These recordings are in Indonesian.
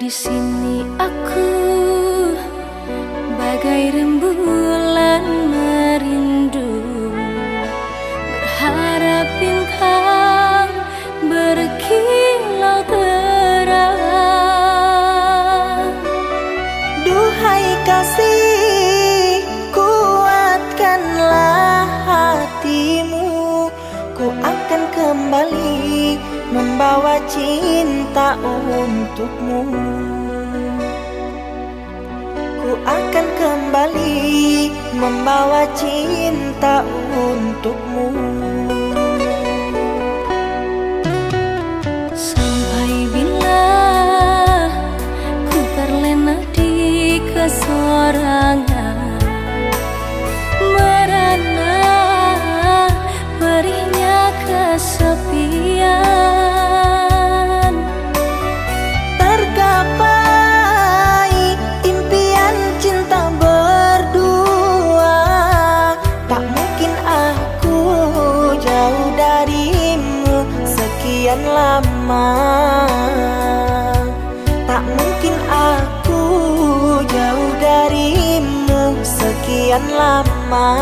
Di sini aku bagai rembulan Aku akan kembali membawa cinta untukmu. Ku akan kembali membawa cinta untukmu. sekian lama Tak mungkin aku jauh darimu sekian lama.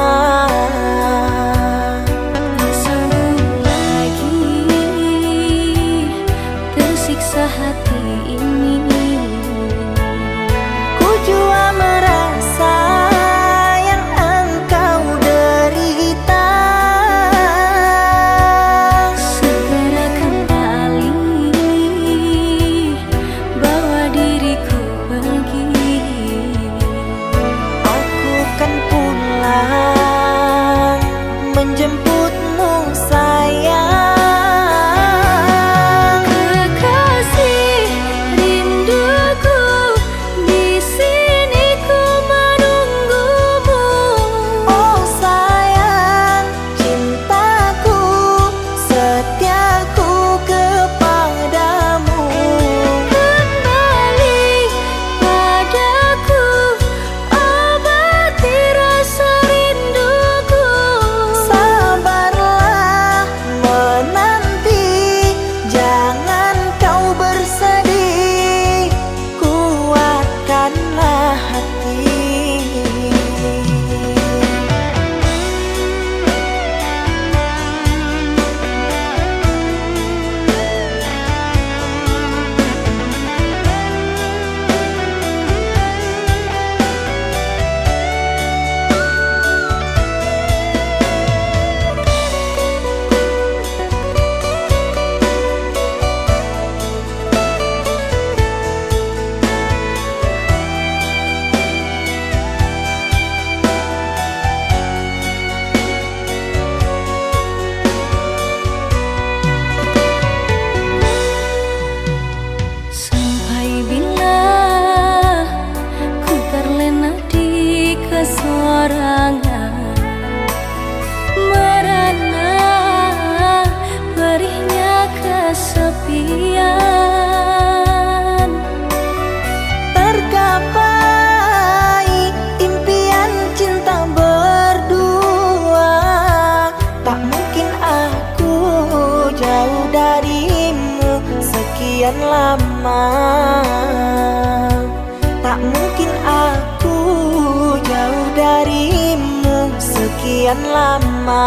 sekian lama Tak mungkin aku jauh darimu sekian lama.